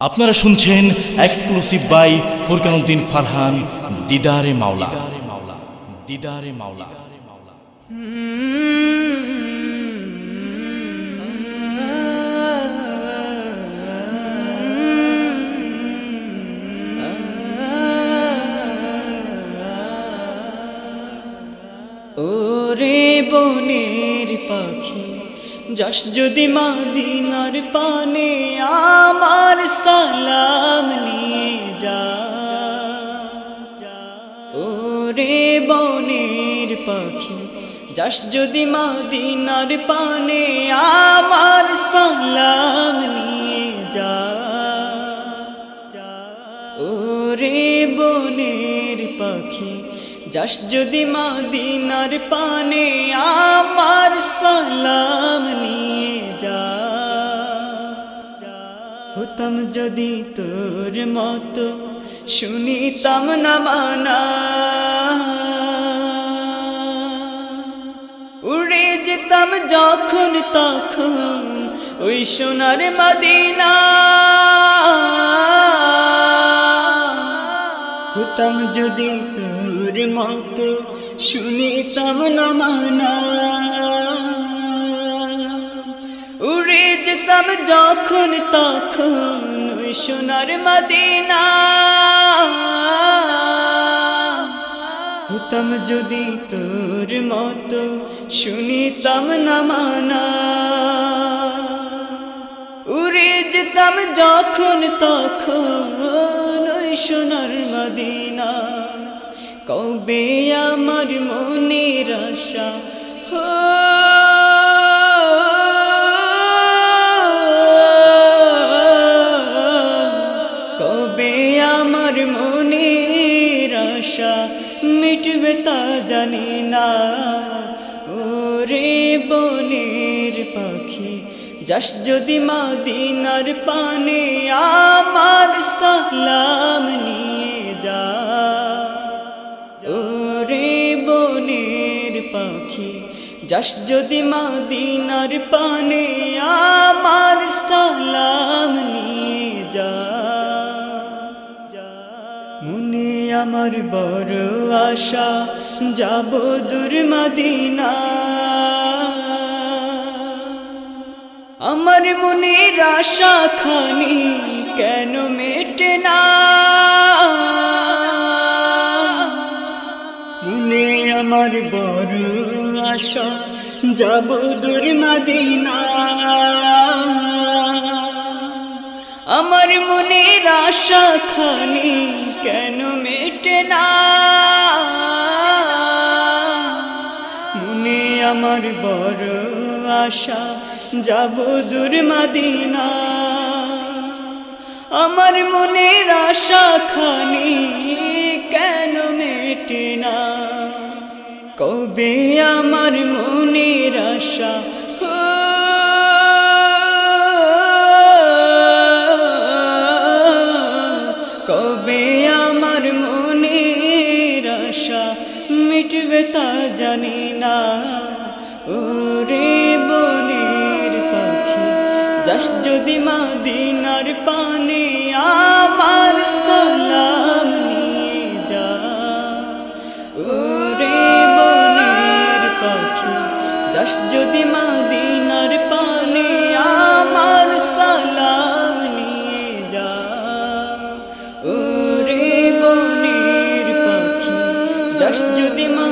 আপনারা শুনছেন exclusive by Furkanuddin Farhan দিদারে মাওলা। দিদারে মাওলা। ওরে বনের পাখি যশ যদি মাদিনার পানে আমার সালাম নিয়ে যা ওরে বনের পাখি, যশ যদি মাদিনার পানে আমার সালাম নিয়ে যা। ওরে বনের পাখি যাস যদি মাদিনার পানে আমার সালাম নিয়ে যা হতাম যদি তোর মতো, শুনিতাম না মানা। উড়ে যেতাম যখন তখন ওই সোনার মদিনা। হতাম যদি তোর মতো শুনিতাম না মানা। উড়ে যেতাম যখন তখন সোনার মদিনা। হতাম যদি তোর মতো শুনিতাম না মানা। উড়ে যেতাম যখন তখন সোনার মদিনা। কবে আমার মনের আশা? কবে আমার মনের আশা? মিটবে তা জানি না। ওরে বনের পাখি, যাস যদি মাদিনার পানে আমার সালাম নিয়ে যাস যদি মাদিনার পানে আমার সালাম নিয়ে যা মনে আমার বড় আশা, যাব দূর মদিনা। আমার মনের আশা খানি কেন মেটে না? মনে আমার বড় আশা যাব দূর মদিনা। আমার মনের আশা খানি কেন মেটে না? মনে আমার বড় আশা, যাব দূর মদিনা। আমার মনের আশা খানি কেন মেটে না? কবে আমার মনের আশা। কবে আমার মনের আশা মিটবে তা জানি না। ওরে বনের পাখি যদি মাদিনার পানে আমার মাদিনার পানে আমার সালাম নিয়ে যা। ওরে বনের পাখি যশ যদি মা